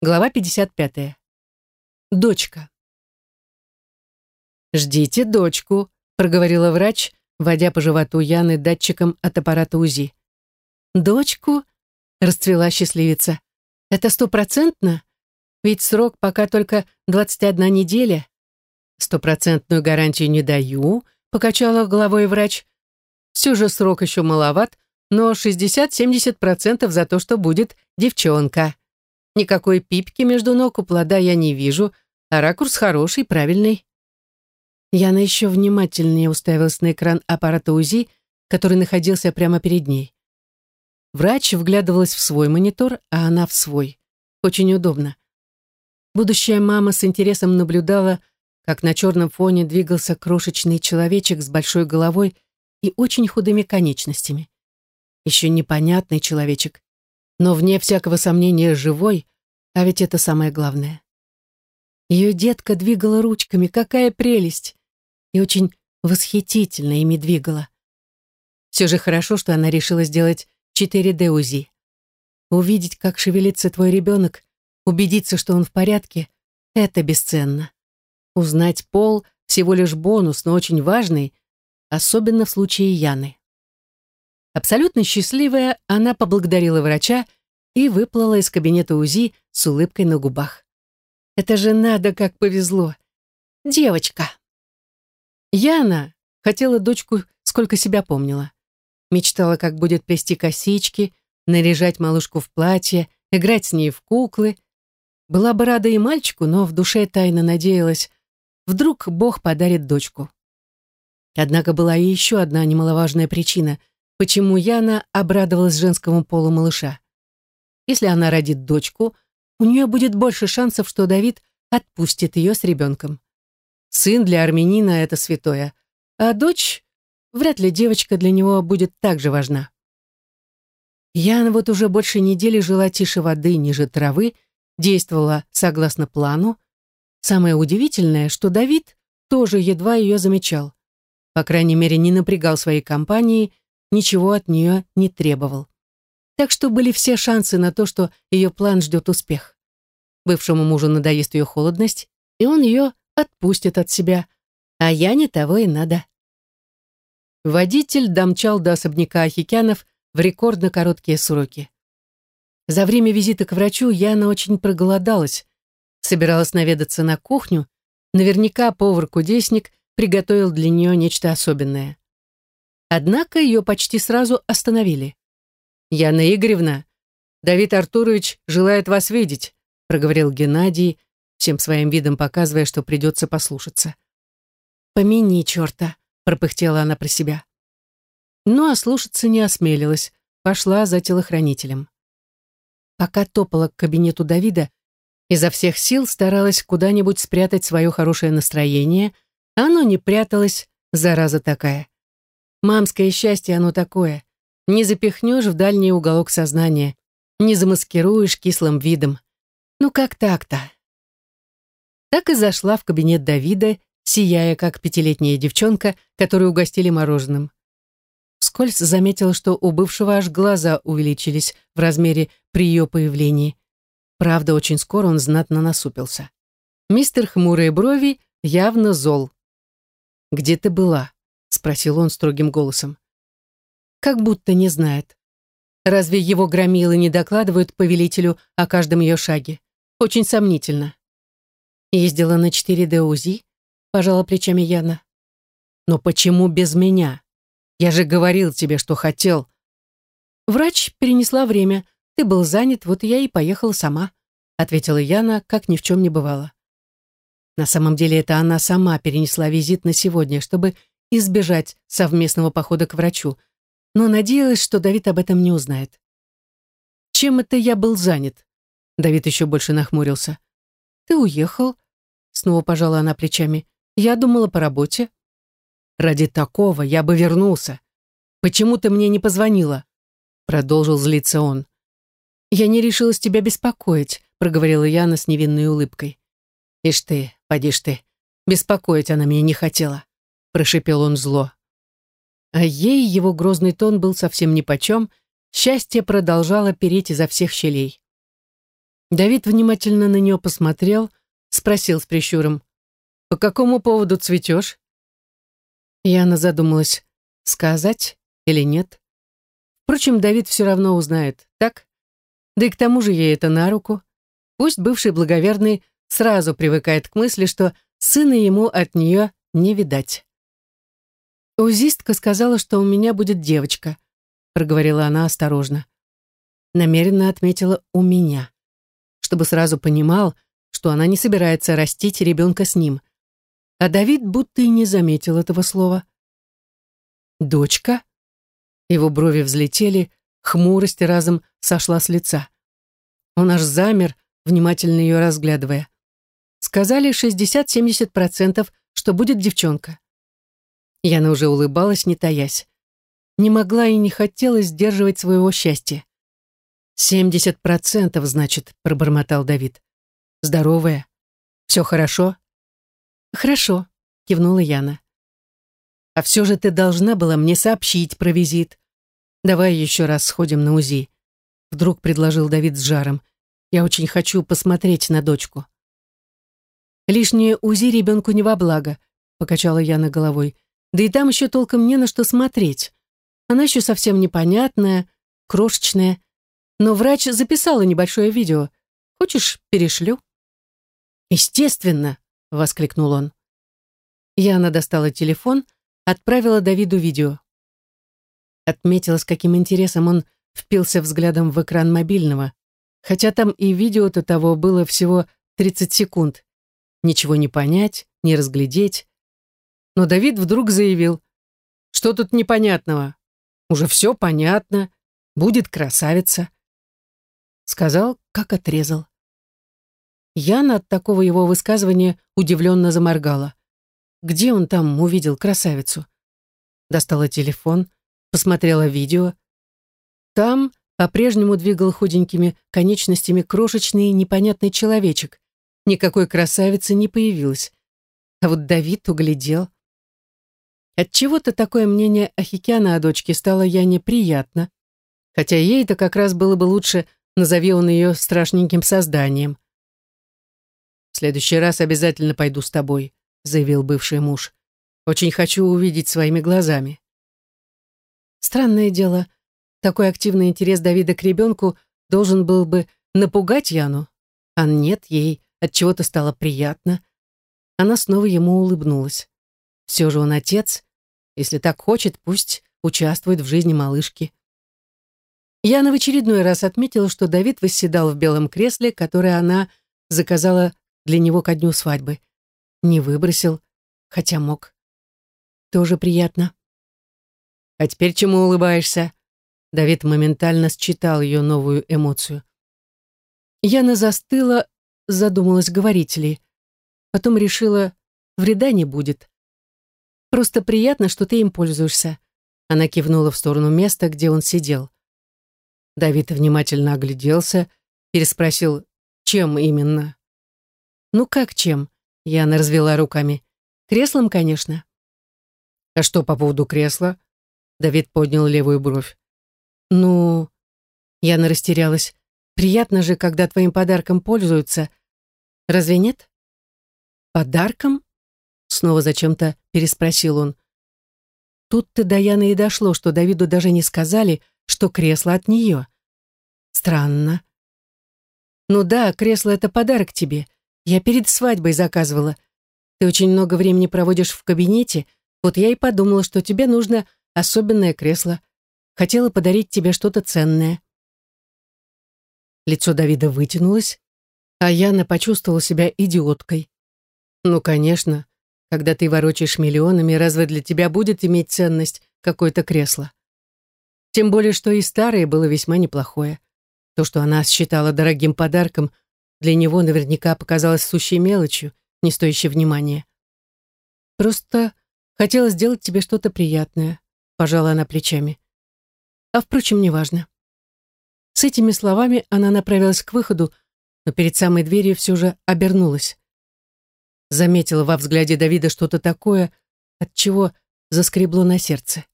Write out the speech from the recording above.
Глава 55. Дочка. «Ждите дочку», — проговорила врач, водя по животу Яны датчиком от аппарата УЗИ. «Дочку?» — расцвела счастливица. «Это стопроцентно? Ведь срок пока только 21 неделя». «Стопроцентную гарантию не даю», — покачала головой врач. «Все же срок еще маловат, но 60-70% за то, что будет девчонка». Никакой пипки между ног у плода я не вижу, а ракурс хороший, правильный. Яна еще внимательнее уставилась на экран аппарата УЗИ, который находился прямо перед ней. Врач вглядывалась в свой монитор, а она в свой. Очень удобно. Будущая мама с интересом наблюдала, как на черном фоне двигался крошечный человечек с большой головой и очень худыми конечностями. Еще непонятный человечек, но вне всякого сомнения живой, а ведь это самое главное. Ее детка двигала ручками, какая прелесть! И очень восхитительно ими двигала. Все же хорошо, что она решила сделать 4D УЗИ. Увидеть, как шевелится твой ребенок, убедиться, что он в порядке, это бесценно. Узнать пол — всего лишь бонус, но очень важный, особенно в случае Яны. Абсолютно счастливая, она поблагодарила врача и выплыла из кабинета УЗИ с улыбкой на губах. «Это же надо, как повезло! Девочка!» Яна хотела дочку, сколько себя помнила. Мечтала, как будет плести косички, наряжать малышку в платье, играть с ней в куклы. Была бы рада и мальчику, но в душе тайно надеялась, вдруг Бог подарит дочку. Однако была и еще одна немаловажная причина, почему Яна обрадовалась женскому полу малыша. Если она родит дочку, у нее будет больше шансов, что Давид отпустит ее с ребенком. Сын для армянина — это святое, а дочь, вряд ли девочка для него будет так же важна. Яна вот уже больше недели жила тише воды, ниже травы, действовала согласно плану. Самое удивительное, что Давид тоже едва ее замечал. По крайней мере, не напрягал своей компании ничего от нее не требовал. Так что были все шансы на то, что ее план ждет успех. Бывшему мужу надоест ее холодность, и он ее отпустит от себя, а я не того и надо. Водитель домчал до особняка Ахикянов в рекордно короткие сроки. За время визита к врачу Яна очень проголодалась, собиралась наведаться на кухню, наверняка повар-кудесник приготовил для нее нечто особенное. Однако ее почти сразу остановили. «Яна Игоревна, Давид Артурович желает вас видеть», проговорил Геннадий, всем своим видом показывая, что придется послушаться. «Помяни черта», пропыхтела она про себя. Ну, а слушаться не осмелилась, пошла за телохранителем. Пока топала к кабинету Давида, изо всех сил старалась куда-нибудь спрятать свое хорошее настроение, а оно не пряталось, зараза такая. Мамское счастье оно такое. Не запихнешь в дальний уголок сознания, не замаскируешь кислым видом. Ну как так-то? Так и зашла в кабинет Давида, сияя, как пятилетняя девчонка, которую угостили мороженым. Вскользь заметила, что у бывшего аж глаза увеличились в размере при ее появлении. Правда, очень скоро он знатно насупился. Мистер Хмурые Брови явно зол. «Где ты была?» — спросил он строгим голосом. Как будто не знает. Разве его громилы не докладывают повелителю о каждом ее шаге? Очень сомнительно. Ездила на 4D УЗИ, пожала плечами Яна. Но почему без меня? Я же говорил тебе, что хотел. Врач перенесла время. Ты был занят, вот я и поехала сама, ответила Яна, как ни в чем не бывало. На самом деле это она сама перенесла визит на сегодня, чтобы избежать совместного похода к врачу, но надеялась, что Давид об этом не узнает. «Чем это я был занят?» Давид еще больше нахмурился. «Ты уехал?» Снова пожала она плечами. «Я думала по работе». «Ради такого я бы вернулся. Почему ты мне не позвонила?» Продолжил злиться он. «Я не решилась тебя беспокоить», проговорила Яна с невинной улыбкой. «Ишь ты, поди ж ты, беспокоить она меня не хотела прошипел он зло. А ей его грозный тон был совсем нипочем, счастье продолжало переть изо всех щелей. Давид внимательно на нее посмотрел, спросил с прищуром. «По какому поводу цветешь?» Яна задумалась, сказать или нет. Впрочем, Давид все равно узнает, так? Да и к тому же ей это на руку. Пусть бывший благоверный сразу привыкает к мысли, что сына ему от нее не видать. «Узистка сказала, что у меня будет девочка», проговорила она осторожно. Намеренно отметила «у меня», чтобы сразу понимал, что она не собирается растить ребенка с ним. А Давид будто и не заметил этого слова. «Дочка?» Его брови взлетели, хмурость разом сошла с лица. Он аж замер, внимательно ее разглядывая. Сказали 60-70%, что будет девчонка. Яна уже улыбалась, не таясь. Не могла и не хотела сдерживать своего счастья. «Семьдесят процентов, значит», — пробормотал Давид. «Здоровая? Все хорошо?» «Хорошо», — кивнула Яна. «А все же ты должна была мне сообщить про визит. Давай еще раз сходим на УЗИ», — вдруг предложил Давид с жаром. «Я очень хочу посмотреть на дочку». «Лишнее УЗИ ребенку не во благо», — покачала Яна головой. «Да и там еще толком не на что смотреть. Она еще совсем непонятная, крошечная. Но врач записала небольшое видео. Хочешь, перешлю?» «Естественно!» — воскликнул он. Яна достала телефон, отправила Давиду видео. Отметила, с каким интересом он впился взглядом в экран мобильного, хотя там и видео-то того было всего 30 секунд. Ничего не понять, не разглядеть. Но Давид вдруг заявил, что тут непонятного? Уже все понятно. Будет красавица. Сказал, как отрезал. Яна от такого его высказывания удивленно заморгала. Где он там увидел красавицу? Достала телефон, посмотрела видео. Там по-прежнему двигал худенькими конечностями крошечный непонятный человечек. Никакой красавицы не появилось. А вот Давид углядел. Отчего-то такое мнение Ахикяна о дочке стало я неприятно, хотя ей-то как раз было бы лучше, назови он ее страшненьким созданием. «В следующий раз обязательно пойду с тобой», — заявил бывший муж. «Очень хочу увидеть своими глазами». Странное дело, такой активный интерес Давида к ребенку должен был бы напугать Яну, а нет, ей от чего то стало приятно. Она снова ему улыбнулась. Все же он отец, если так хочет, пусть участвует в жизни малышки. Яна в очередной раз отметила, что Давид восседал в белом кресле, которое она заказала для него ко дню свадьбы. Не выбросил, хотя мог. Тоже приятно. «А теперь чему улыбаешься?» Давид моментально считал ее новую эмоцию. Яна застыла, задумалась, говорить ли. Потом решила, вреда не будет. Просто приятно, что ты им пользуешься». Она кивнула в сторону места, где он сидел. Давид внимательно огляделся, переспросил, чем именно. «Ну как чем?» Яна развела руками. «Креслом, конечно». «А что по поводу кресла?» Давид поднял левую бровь. «Ну...» Яна растерялась. «Приятно же, когда твоим подарком пользуются. Разве нет?» «Подарком?» Снова зачем-то переспросил он. Тут-то до Яны и дошло, что Давиду даже не сказали, что кресло от нее. Странно. Ну да, кресло — это подарок тебе. Я перед свадьбой заказывала. Ты очень много времени проводишь в кабинете, вот я и подумала, что тебе нужно особенное кресло. Хотела подарить тебе что-то ценное. Лицо Давида вытянулось, а Яна почувствовала себя идиоткой. Ну, конечно, когда ты ворочаешь миллионами, разве для тебя будет иметь ценность какое-то кресло? Тем более, что и старое было весьма неплохое. То, что она считала дорогим подарком, для него наверняка показалось сущей мелочью, не стоящей внимания. Просто хотела сделать тебе что-то приятное, пожала она плечами. А впрочем, неважно. С этими словами она направилась к выходу, но перед самой дверью все же обернулась заметила во взгляде Давида что-то такое, от чего заскребло на сердце.